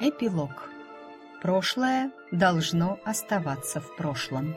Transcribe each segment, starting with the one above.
Эпилог. Прошлое должно оставаться в прошлом.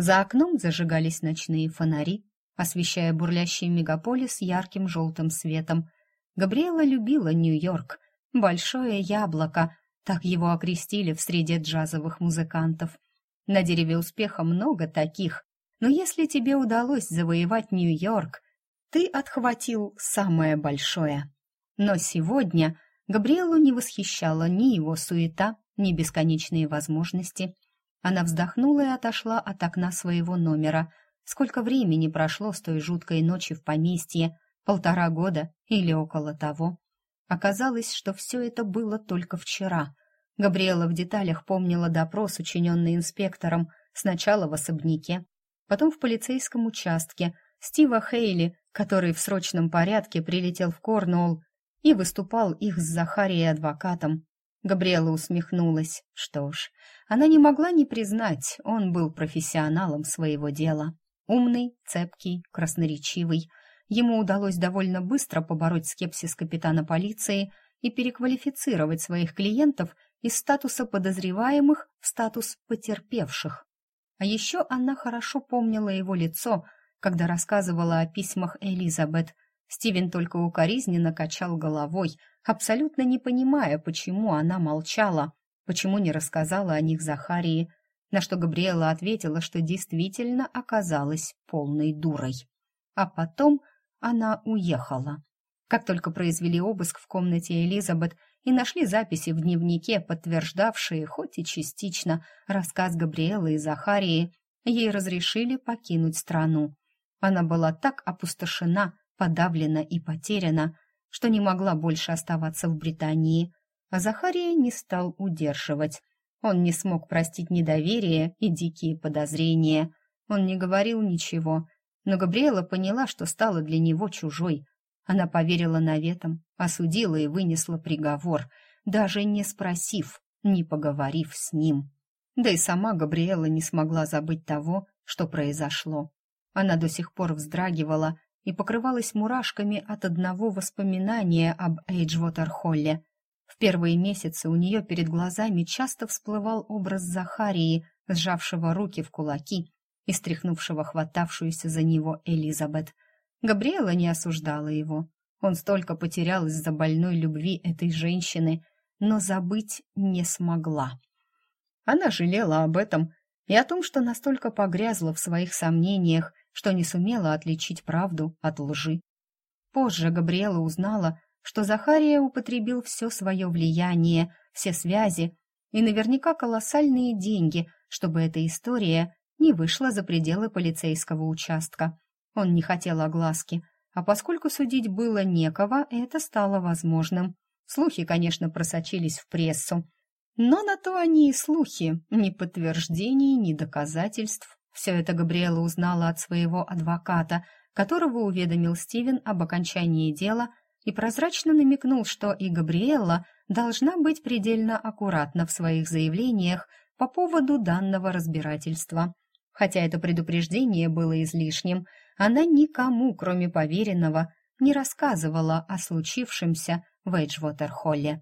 За окном зажигались ночные фонари, освещая бурлящий мегаполис ярким желтым светом. Габриэла любила Нью-Йорк, большое яблоко, так его окрестили в среде джазовых музыкантов. На дереве успеха много таких, но если тебе удалось завоевать Нью-Йорк, ты отхватил самое большое. Но сегодня Габриэлу не восхищала ни его суета, ни бесконечные возможности — она вздохнула и отошла от окна своего номера. Сколько времени прошло с той жуткой ночи в поместье? Полтора года или около того. Оказалось, что все это было только вчера. Габриэла в деталях помнила допрос, учиненный инспектором, сначала в особняке, потом в полицейском участке, Стива Хейли, который в срочном порядке прилетел в Корнуолл и выступал их с Захарией адвокатом. Габриэла усмехнулась. Что ж, она не могла не признать, он был профессионалом своего дела. Умный, цепкий, красноречивый. Ему удалось довольно быстро побороть скепсис капитана полиции и переквалифицировать своих клиентов из статуса подозреваемых в статус потерпевших. А еще она хорошо помнила его лицо, когда рассказывала о письмах Элизабет. Стивен только укоризненно качал головой, абсолютно не понимая, почему она молчала, почему не рассказала о них Захарии, на что Габриэла ответила, что действительно оказалась полной дурой. А потом она уехала. Как только произвели обыск в комнате Элизабет и нашли записи в дневнике, подтверждавшие, хоть и частично, рассказ Габриэлы и Захарии, ей разрешили покинуть страну. Она была так опустошена, подавлена и потеряна, что не могла больше оставаться в Британии, а Захария не стал удерживать. Он не смог простить недоверие и дикие подозрения. Он не говорил ничего, но Габриэла поняла, что стала для него чужой. Она поверила наветам, осудила и вынесла приговор, даже не спросив, не поговорив с ним. Да и сама Габриэла не смогла забыть того, что произошло. Она до сих пор вздрагивала и покрывалась мурашками от одного воспоминания об Эйджвотер-Холле. В первые месяцы у нее перед глазами часто всплывал образ Захарии, сжавшего руки в кулаки и стряхнувшего хватавшуюся за него Элизабет. Габриэла не осуждала его. Он столько потерял из-за больной любви этой женщины, но забыть не смогла. Она жалела об этом и о том, что настолько погрязла в своих сомнениях, что не сумела отличить правду от лжи. Позже Габриэла узнала, что Захария употребил все свое влияние, все связи и наверняка колоссальные деньги, чтобы эта история не вышла за пределы полицейского участка. Он не хотел огласки, а поскольку судить было некого, это стало возможным. Слухи, конечно, просочились в прессу, но на то они и слухи, ни подтверждений, ни доказательств. Все это Габриэла узнала от своего адвоката, которого уведомил Стивен об окончании дела и прозрачно намекнул, что и Габриэла должна быть предельно аккуратна в своих заявлениях по поводу данного разбирательства. Хотя это предупреждение было излишним, она никому, кроме поверенного, не рассказывала о случившемся в Эйджвотер-Холле.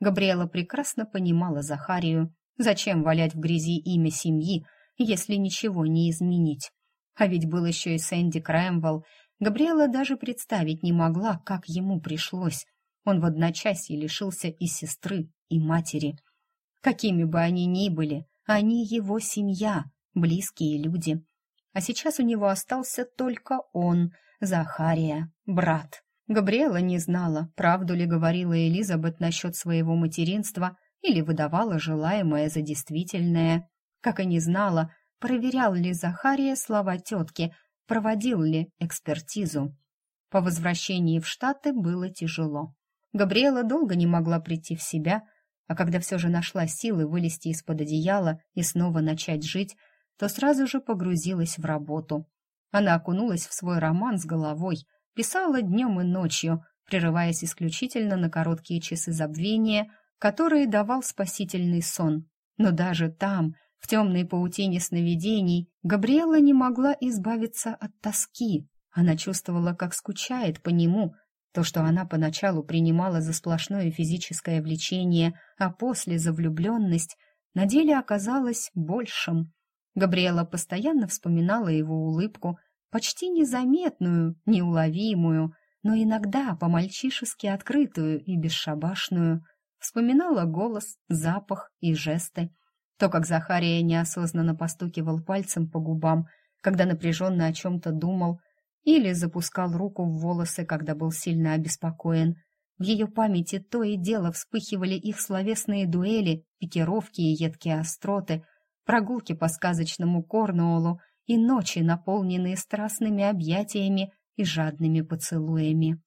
Габриэла прекрасно понимала Захарию, зачем валять в грязи имя семьи, если ничего не изменить. А ведь был еще и Сэнди Крэмвелл. Габриэла даже представить не могла, как ему пришлось. Он в одночасье лишился и сестры, и матери. Какими бы они ни были, они его семья, близкие люди. А сейчас у него остался только он, Захария, брат. Габриэла не знала, правду ли говорила Элизабет насчет своего материнства или выдавала желаемое за действительное как и не знала, проверял ли Захария слова тетки, проводил ли экспертизу. По возвращении в Штаты было тяжело. Габриэла долго не могла прийти в себя, а когда все же нашла силы вылезти из-под одеяла и снова начать жить, то сразу же погрузилась в работу. Она окунулась в свой роман с головой, писала днем и ночью, прерываясь исключительно на короткие часы забвения, которые давал спасительный сон. Но даже там, в темной паутине сновидений, Габриэла не могла избавиться от тоски. Она чувствовала, как скучает по нему. То, что она поначалу принимала за сплошное физическое влечение, а после за влюбленность, на деле оказалось большим. Габриэла постоянно вспоминала его улыбку, почти незаметную, неуловимую, но иногда по-мальчишески открытую и бесшабашную. Вспоминала голос, запах и жесты. То, как Захария неосознанно постукивал пальцем по губам, когда напряженно о чем-то думал, или запускал руку в волосы, когда был сильно обеспокоен. В ее памяти то и дело вспыхивали их словесные дуэли, пикировки и едкие остроты, прогулки по сказочному Корнуоллу и ночи, наполненные страстными объятиями и жадными поцелуями.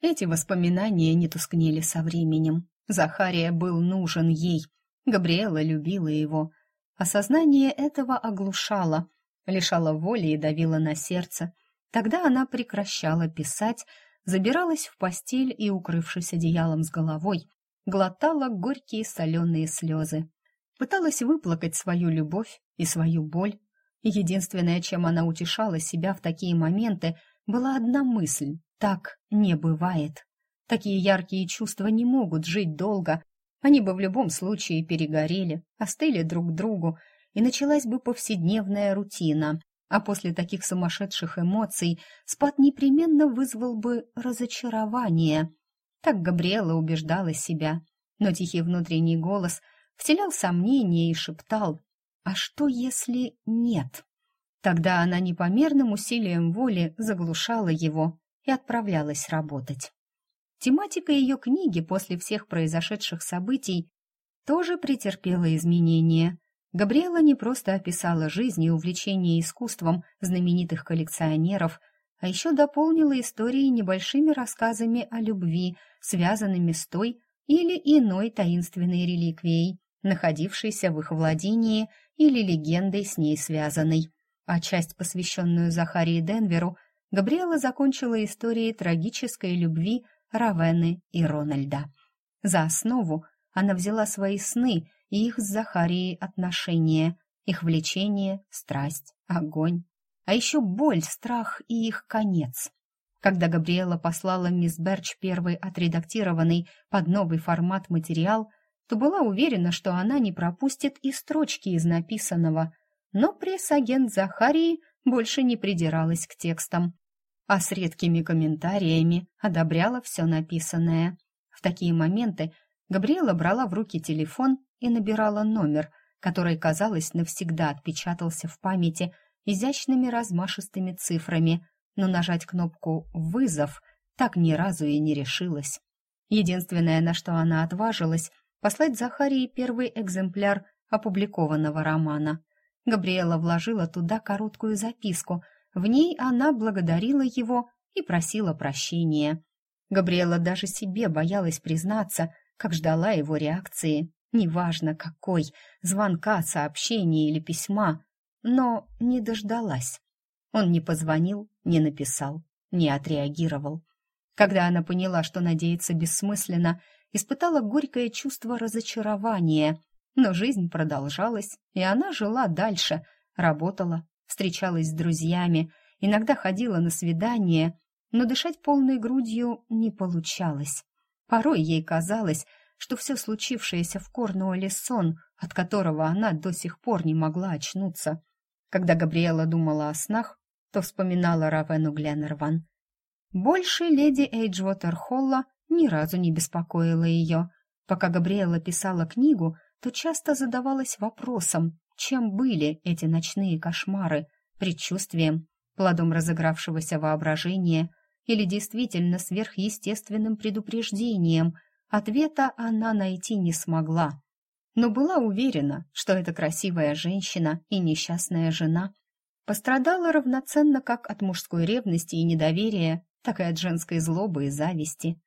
Эти воспоминания не тускнели со временем. Захария был нужен ей. Габриэла любила его. Осознание этого оглушало, лишало воли и давило на сердце. Тогда она прекращала писать, забиралась в постель и, укрывшись одеялом с головой, глотала горькие соленые слезы. Пыталась выплакать свою любовь и свою боль. Единственное, чем она утешала себя в такие моменты, была одна мысль — так не бывает. Такие яркие чувства не могут жить долго, они бы в любом случае перегорели, остыли друг другу, и началась бы повседневная рутина, а после таких сумасшедших эмоций спад непременно вызвал бы разочарование. Так Габриэла убеждала себя, но тихий внутренний голос вселял сомнения и шептал «А что, если нет?» Тогда она непомерным усилием воли заглушала его и отправлялась работать. Тематика ее книги после всех произошедших событий тоже претерпела изменения. Габриэла не просто описала жизнь и увлечение искусством знаменитых коллекционеров, а еще дополнила истории небольшими рассказами о любви, связанными с той или иной таинственной реликвией, находившейся в их владении или легендой с ней связанной. А часть, посвященную Захарии Денверу, Габриэла закончила историей трагической любви Равены и Рональда. За основу она взяла свои сны и их с Захарией отношения, их влечение, страсть, огонь, а еще боль, страх и их конец. Когда Габриэла послала мисс Берч первый отредактированный под новый формат материал, то была уверена, что она не пропустит и строчки из написанного, но пресс-агент Захарии больше не придиралась к текстам, а с редкими комментариями одобряла все написанное. В такие моменты Габриэла брала в руки телефон и набирала номер, который, казалось, навсегда отпечатался в памяти изящными размашистыми цифрами, но нажать кнопку «Вызов» так ни разу и не решилась. Единственное, на что она отважилась, послать Захарии первый экземпляр опубликованного романа. Габриэла вложила туда короткую записку. В ней она благодарила его и просила прощения. Габриэла даже себе боялась признаться, как ждала его реакции, неважно какой, звонка, сообщения или письма, но не дождалась. Он не позвонил, не написал, не отреагировал. Когда она поняла, что надеяться бессмысленно, испытала горькое чувство разочарования, но жизнь продолжалась, и она жила дальше, работала, встречалась с друзьями, иногда ходила на свидания, но дышать полной грудью не получалось. Порой ей казалось, что все случившееся в Корнуолле сон, от которого она до сих пор не могла очнуться. Когда Габриэла думала о снах, то вспоминала Равену Гленнерван. Больше леди Эйджвотер Холла ни разу не беспокоила ее. Пока Габриэла писала книгу, то часто задавалась вопросом, чем были эти ночные кошмары, предчувствием, плодом разыгравшегося воображения или действительно сверхъестественным предупреждением. Ответа она найти не смогла, но была уверена, что эта красивая женщина и несчастная жена пострадала равноценно как от мужской ревности и недоверия, так и от женской злобы и зависти.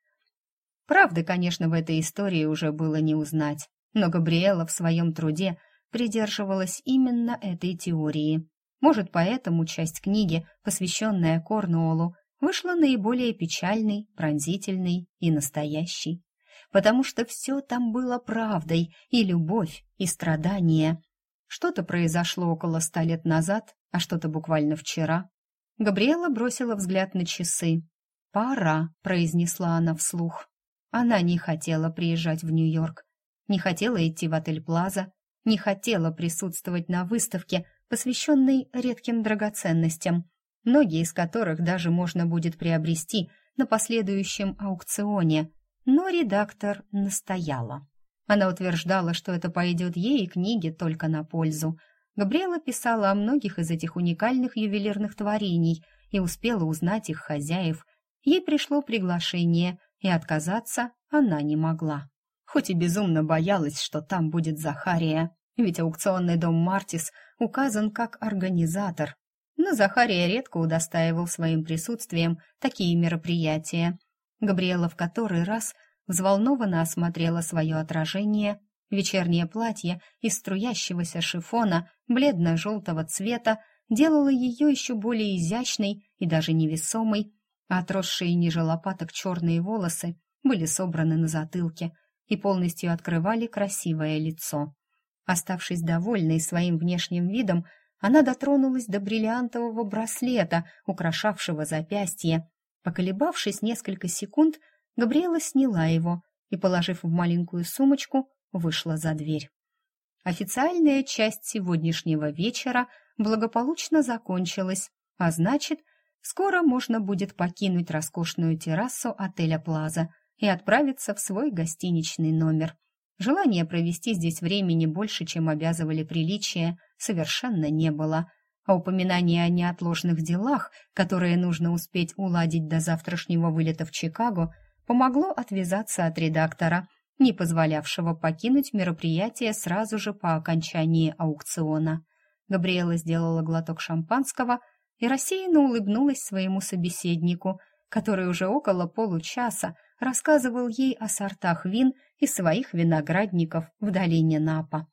Правды, конечно, в этой истории уже было не узнать, но Габриэла в своем труде придерживалась именно этой теории. Может, поэтому часть книги, посвященная Корнуоллу, вышла наиболее печальной, пронзительной и настоящей. Потому что все там было правдой, и любовь, и страдания. Что-то произошло около ста лет назад, а что-то буквально вчера. Габриэла бросила взгляд на часы. «Пора», — произнесла она вслух. Она не хотела приезжать в Нью-Йорк, не хотела идти в отель «Плаза», не хотела присутствовать на выставке, посвященной редким драгоценностям, многие из которых даже можно будет приобрести на последующем аукционе, но редактор настояла. Она утверждала, что это пойдет ей и книге только на пользу. Габриэла писала о многих из этих уникальных ювелирных творений и успела узнать их хозяев. Ей пришло приглашение, и отказаться она не могла. Хоть и безумно боялась, что там будет Захария, ведь аукционный дом «Мартис» указан как организатор. Но Захария редко удостаивал своим присутствием такие мероприятия. Габриэла в который раз взволнованно осмотрела свое отражение, вечернее платье из струящегося шифона бледно-желтого цвета делало ее еще более изящной и даже невесомой, а отросшие ниже лопаток черные волосы были собраны на затылке и полностью открывали красивое лицо. Оставшись довольной своим внешним видом, она дотронулась до бриллиантового браслета, украшавшего запястье. Поколебавшись несколько секунд, Габриэла сняла его и, положив в маленькую сумочку, вышла за дверь. Официальная часть сегодняшнего вечера благополучно закончилась, а значит, скоро можно будет покинуть роскошную террасу отеля «Плаза» и отправиться в свой гостиничный номер – Желания провести здесь времени больше, чем обязывали приличия, совершенно не было, а упоминание о неотложных делах, которые нужно успеть уладить до завтрашнего вылета в Чикаго, помогло отвязаться от редактора, не позволявшего покинуть мероприятие сразу же по окончании аукциона. Габриэла сделала глоток шампанского и рассеянно улыбнулась своему собеседнику, который уже около получаса рассказывал ей о сортах вин и своих виноградников в долине Напа.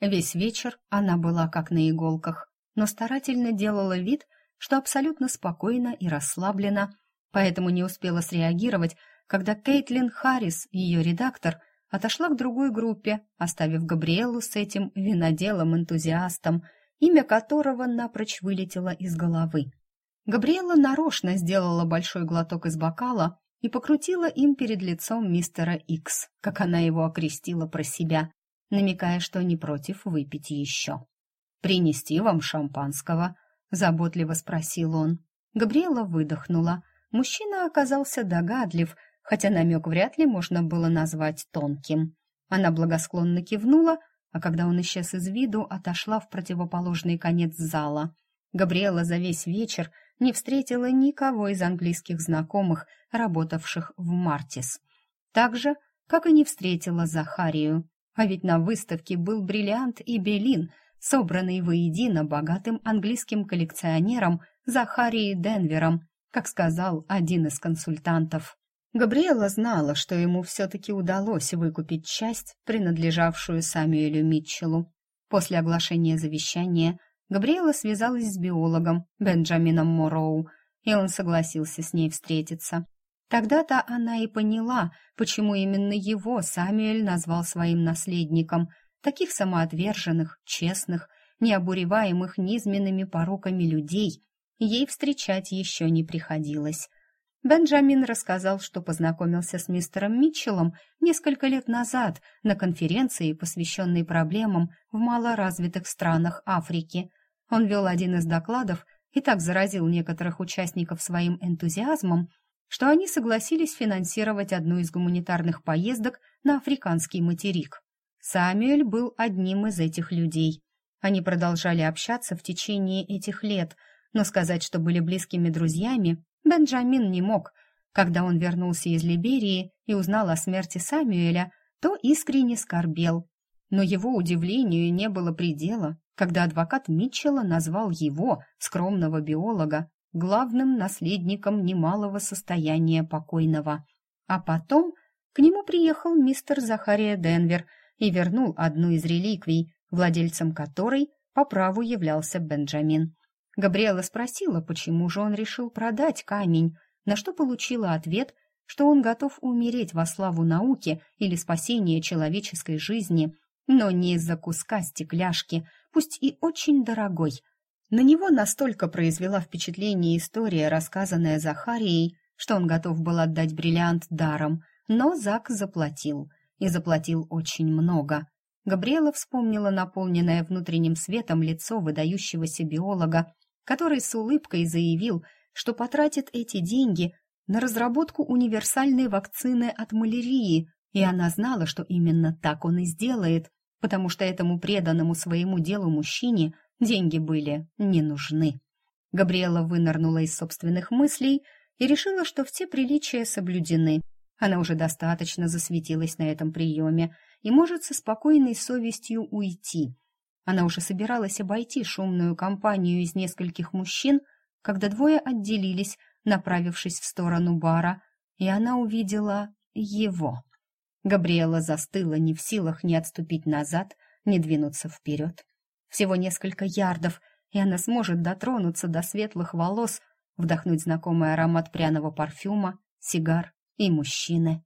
Весь вечер она была как на иголках, но старательно делала вид, что абсолютно спокойна и расслаблена, поэтому не успела среагировать, когда Кейтлин Харрис, ее редактор, отошла к другой группе, оставив Габриэлу с этим виноделом-энтузиастом, имя которого напрочь вылетело из головы. Габриэла нарочно сделала большой глоток из бокала и покрутила им перед лицом мистера Икс, как она его окрестила про себя, намекая, что не против выпить еще. «Принести вам шампанского?» — заботливо спросил он. Габриэла выдохнула. Мужчина оказался догадлив, хотя намек вряд ли можно было назвать тонким. Она благосклонно кивнула, а когда он исчез из виду, отошла в противоположный конец зала. Габриэла за весь вечер не встретила никого из английских знакомых, работавших в Мартис. Так же, как и не встретила Захарию. А ведь на выставке был бриллиант и белин, собранный воедино богатым английским коллекционером Захарией Денвером, как сказал один из консультантов. Габриэла знала, что ему все-таки удалось выкупить часть, принадлежавшую Самюэлю Митчеллу. После оглашения завещания Габриэла связалась с биологом Бенджамином Мороу, и он согласился с ней встретиться. Тогда-то она и поняла, почему именно его Самюэль назвал своим наследником, таких самоотверженных, честных, необуреваемых низменными пороками людей, ей встречать еще не приходилось. Бенджамин рассказал, что познакомился с мистером Митчеллом несколько лет назад на конференции, посвященной проблемам в малоразвитых странах Африки. Он вел один из докладов и так заразил некоторых участников своим энтузиазмом, что они согласились финансировать одну из гуманитарных поездок на африканский материк. Самюэль был одним из этих людей. Они продолжали общаться в течение этих лет, но сказать, что были близкими друзьями, Бенджамин не мог. Когда он вернулся из Либерии и узнал о смерти Самюэля, то искренне скорбел. Но его удивлению не было предела, когда адвокат Митчелла назвал его, скромного биолога, главным наследником немалого состояния покойного. А потом к нему приехал мистер Захария Денвер и вернул одну из реликвий, владельцем которой по праву являлся Бенджамин. Габриэла спросила, почему же он решил продать камень, на что получила ответ, что он готов умереть во славу науки или спасения человеческой жизни, но не из-за куска стекляшки, пусть и очень дорогой. На него настолько произвела впечатление история, рассказанная Захарией, что он готов был отдать бриллиант даром, но Зак заплатил, и заплатил очень много. Габриэла вспомнила наполненное внутренним светом лицо выдающегося биолога, который с улыбкой заявил, что потратит эти деньги на разработку универсальной вакцины от малярии, и она знала, что именно так он и сделает, потому что этому преданному своему делу мужчине деньги были не нужны. Габриэла вынырнула из собственных мыслей и решила, что все приличия соблюдены. Она уже достаточно засветилась на этом приеме и может со спокойной совестью уйти. Она уже собиралась обойти шумную компанию из нескольких мужчин, когда двое отделились, направившись в сторону бара, и она увидела его. Габриэла застыла, не в силах ни отступить назад, ни двинуться вперед. Всего несколько ярдов, и она сможет дотронуться до светлых волос, вдохнуть знакомый аромат пряного парфюма, сигар и мужчины.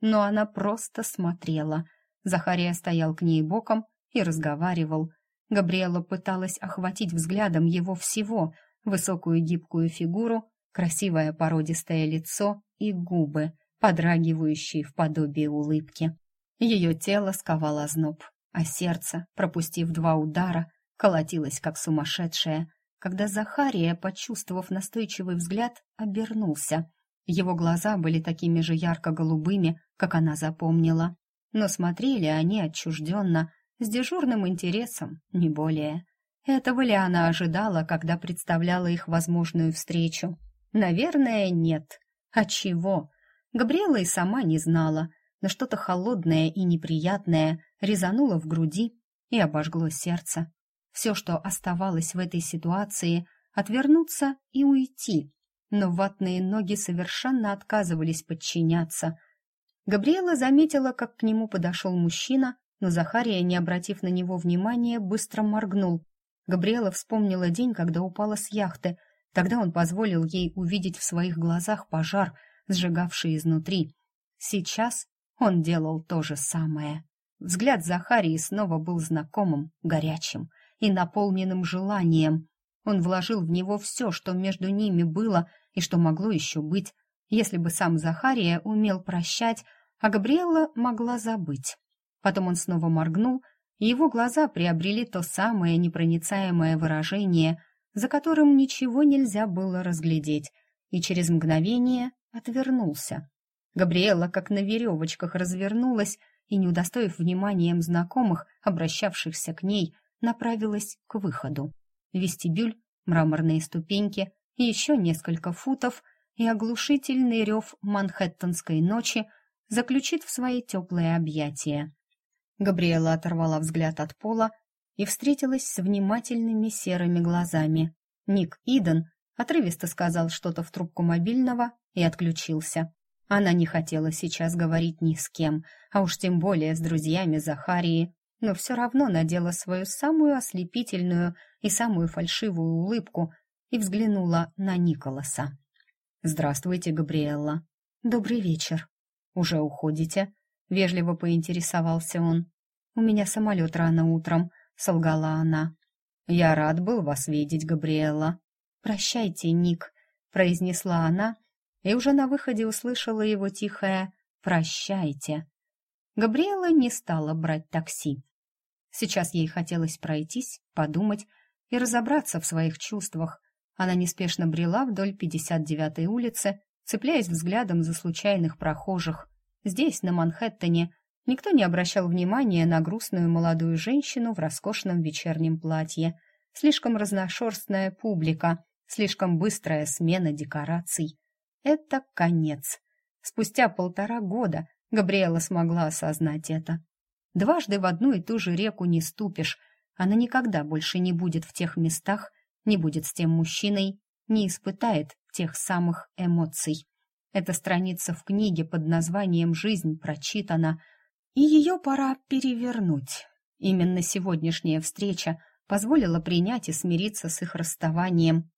Но она просто смотрела. Захария стоял к ней боком и разговаривал. Габриэла пыталась охватить взглядом его всего, высокую гибкую фигуру, красивое породистое лицо и губы, подрагивающие в подобии улыбки. Ее тело сковало зноб, а сердце, пропустив два удара, колотилось как сумасшедшее, когда Захария, почувствовав настойчивый взгляд, обернулся. Его глаза были такими же ярко-голубыми, как она запомнила, но смотрели они отчужденно, с дежурным интересом, не более. Этого ли она ожидала, когда представляла их возможную встречу? Наверное, нет. От чего? Габриэла и сама не знала, но что-то холодное и неприятное резануло в груди и обожгло сердце. Все, что оставалось в этой ситуации, отвернуться и уйти, но ватные ноги совершенно отказывались подчиняться. Габриэла заметила, как к нему подошел мужчина, но Захария, не обратив на него внимания, быстро моргнул. Габриэла вспомнила день, когда упала с яхты. Тогда он позволил ей увидеть в своих глазах пожар, сжигавший изнутри. Сейчас он делал то же самое. Взгляд Захарии снова был знакомым, горячим и наполненным желанием. Он вложил в него все, что между ними было и что могло еще быть, если бы сам Захария умел прощать, а Габриэла могла забыть. Потом он снова моргнул, и его глаза приобрели то самое непроницаемое выражение, за которым ничего нельзя было разглядеть, и через мгновение отвернулся. Габриэла, как на веревочках, развернулась и, не удостоив вниманием знакомых, обращавшихся к ней, направилась к выходу. Вестибюль, мраморные ступеньки еще несколько футов, и оглушительный рев манхэттенской ночи заключит в свои теплые объятия. Габриэла оторвала взгляд от пола и встретилась с внимательными серыми глазами. Ник Иден отрывисто сказал что-то в трубку мобильного и отключился. Она не хотела сейчас говорить ни с кем, а уж тем более с друзьями Захарии, но все равно надела свою самую ослепительную и самую фальшивую улыбку и взглянула на Николаса. «Здравствуйте, Габриэлла». «Добрый вечер». «Уже уходите?» — вежливо поинтересовался он. «У меня самолет рано утром», — солгала она. «Я рад был вас видеть, Габриэлла». «Прощайте, Ник», — произнесла она, и уже на выходе услышала его тихое «Прощайте». Габриэла не стала брать такси. Сейчас ей хотелось пройтись, подумать и разобраться в своих чувствах. Она неспешно брела вдоль 59-й улицы, цепляясь взглядом за случайных прохожих. Здесь, на Манхэттене, никто не обращал внимания на грустную молодую женщину в роскошном вечернем платье. Слишком разношерстная публика, слишком быстрая смена декораций. Это конец. Спустя полтора года Габриэла смогла осознать это. Дважды в одну и ту же реку не ступишь. Она никогда больше не будет в тех местах, не будет с тем мужчиной, не испытает тех самых эмоций. Эта страница в книге под названием «Жизнь» прочитана, и ее пора перевернуть. Именно сегодняшняя встреча позволила принять и смириться с их расставанием.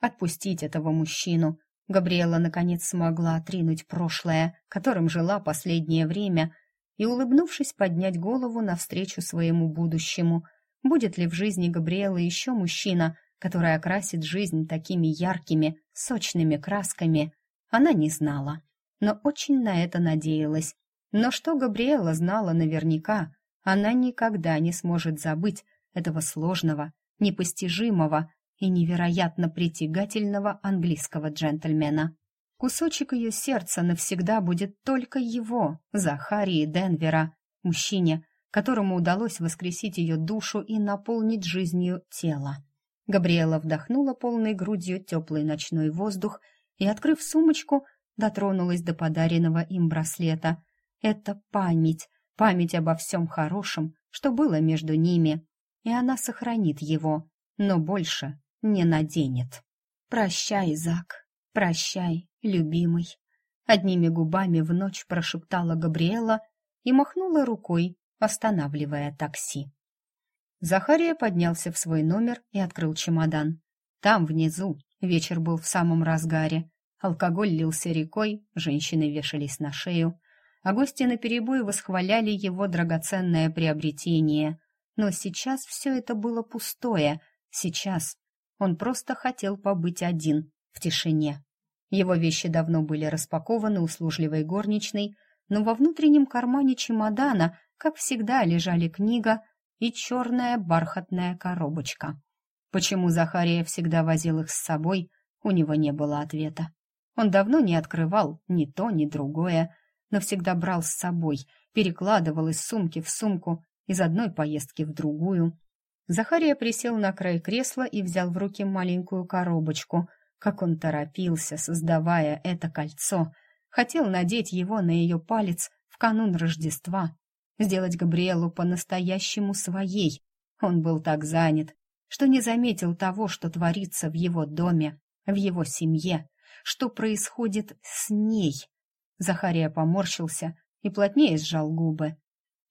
Отпустить этого мужчину. Габриэла наконец смогла отринуть прошлое, которым жила последнее время, и, улыбнувшись, поднять голову навстречу своему будущему. Будет ли в жизни Габриэлы еще мужчина, который окрасит жизнь такими яркими, сочными красками, она не знала, но очень на это надеялась. Но что Габриэла знала наверняка, она никогда не сможет забыть этого сложного, непостижимого и невероятно притягательного английского джентльмена. Кусочек ее сердца навсегда будет только его, Захарии Денвера, мужчине, которому удалось воскресить ее душу и наполнить жизнью тело. Габриэла вдохнула полной грудью теплый ночной воздух и, открыв сумочку, дотронулась до подаренного им браслета. Это память, память обо всем хорошем, что было между ними, и она сохранит его, но больше не наденет. «Прощай, Зак, прощай, любимый», — одними губами в ночь прошептала Габриэла и махнула рукой, останавливая такси. Захария поднялся в свой номер и открыл чемодан. Там, внизу, вечер был в самом разгаре. Алкоголь лился рекой, женщины вешались на шею, а гости наперебой восхваляли его драгоценное приобретение. Но сейчас все это было пустое. Сейчас он просто хотел побыть один, в тишине. Его вещи давно были распакованы услужливой горничной, но во внутреннем кармане чемодана, как всегда, лежали книга и черная бархатная коробочка. Почему Захария всегда возил их с собой, у него не было ответа. Он давно не открывал ни то, ни другое, но всегда брал с собой, перекладывал из сумки в сумку, из одной поездки в другую. Захария присел на край кресла и взял в руки маленькую коробочку. Как он торопился, создавая это кольцо. Хотел надеть его на ее палец в канун Рождества, сделать Габриэлу по-настоящему своей. Он был так занят, что не заметил того, что творится в его доме, в его семье, что происходит с ней. Захария поморщился и плотнее сжал губы.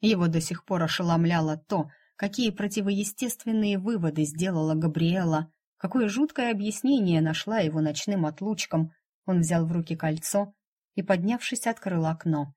Его до сих пор ошеломляло то, какие противоестественные выводы сделала Габриэла, какое жуткое объяснение нашла его ночным отлучкам. Он взял в руки кольцо и, поднявшись, открыл окно.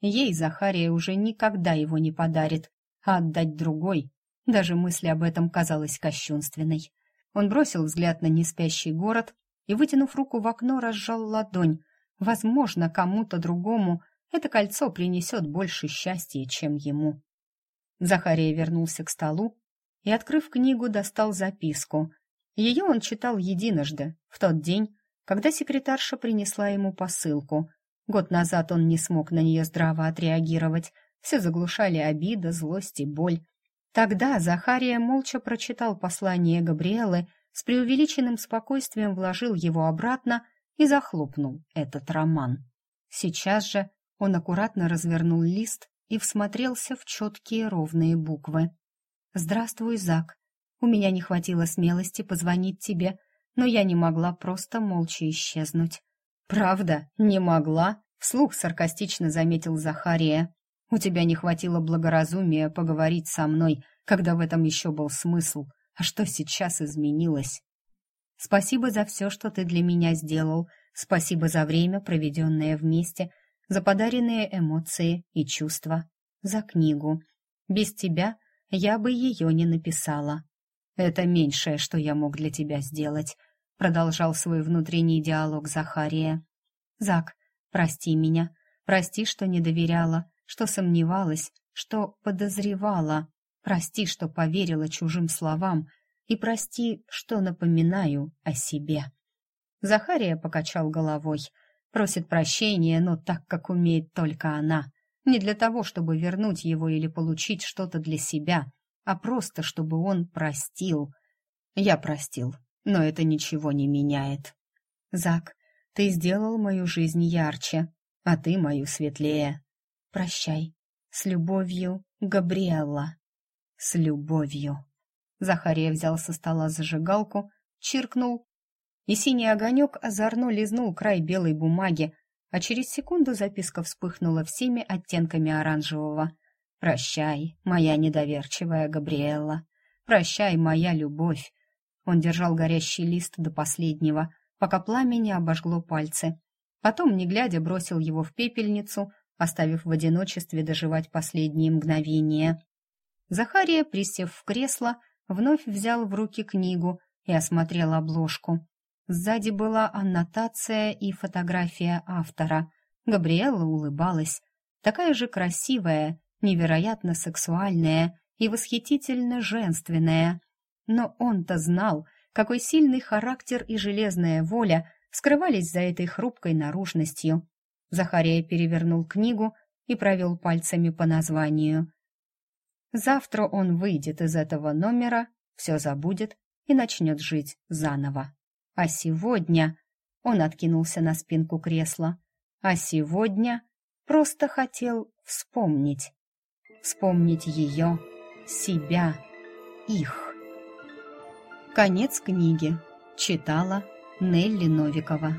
Ей Захария уже никогда его не подарит, а отдать другой. Даже мысль об этом казалась кощунственной. Он бросил взгляд на неспящий город и, вытянув руку в окно, разжал ладонь. Возможно, кому-то другому это кольцо принесет больше счастья, чем ему. Захария вернулся к столу и, открыв книгу, достал записку. Ее он читал единожды, в тот день, когда секретарша принесла ему посылку — Год назад он не смог на нее здраво отреагировать. Все заглушали обида, злость и боль. Тогда Захария молча прочитал послание Габриэлы, с преувеличенным спокойствием вложил его обратно и захлопнул этот роман. Сейчас же он аккуратно развернул лист и всмотрелся в четкие ровные буквы. «Здравствуй, Зак. У меня не хватило смелости позвонить тебе, но я не могла просто молча исчезнуть. «Правда, не могла?» — вслух саркастично заметил Захария. «У тебя не хватило благоразумия поговорить со мной, когда в этом еще был смысл. А что сейчас изменилось?» «Спасибо за все, что ты для меня сделал. Спасибо за время, проведенное вместе, за подаренные эмоции и чувства, за книгу. Без тебя я бы ее не написала. Это меньшее, что я мог для тебя сделать продолжал свой внутренний диалог Захария. «Зак, прости меня. Прости, что не доверяла, что сомневалась, что подозревала. Прости, что поверила чужим словам. И прости, что напоминаю о себе». Захария покачал головой. Просит прощения, но так, как умеет только она. Не для того, чтобы вернуть его или получить что-то для себя, а просто, чтобы он простил. Я простил, но это ничего не меняет. Зак, ты сделал мою жизнь ярче, а ты мою светлее. Прощай. С любовью, Габриэлла. С любовью. Захария взял со стола зажигалку, чиркнул, и синий огонек озорно лизнул край белой бумаги, а через секунду записка вспыхнула всеми оттенками оранжевого. «Прощай, моя недоверчивая Габриэлла. Прощай, моя любовь!» Он держал горящий лист до последнего, пока пламя не обожгло пальцы. Потом, не глядя, бросил его в пепельницу, оставив в одиночестве доживать последние мгновения. Захария, присев в кресло, вновь взял в руки книгу и осмотрел обложку. Сзади была аннотация и фотография автора. Габриэла улыбалась. Такая же красивая, невероятно сексуальная и восхитительно женственная. Но он-то знал, какой сильный характер и железная воля скрывались за этой хрупкой наружностью. Захария перевернул книгу и провел пальцами по названию. Завтра он выйдет из этого номера, все забудет и начнет жить заново. А сегодня он откинулся на спинку кресла. А сегодня просто хотел вспомнить. Вспомнить ее, себя, их. Конец книги. Читала Нелли Новикова.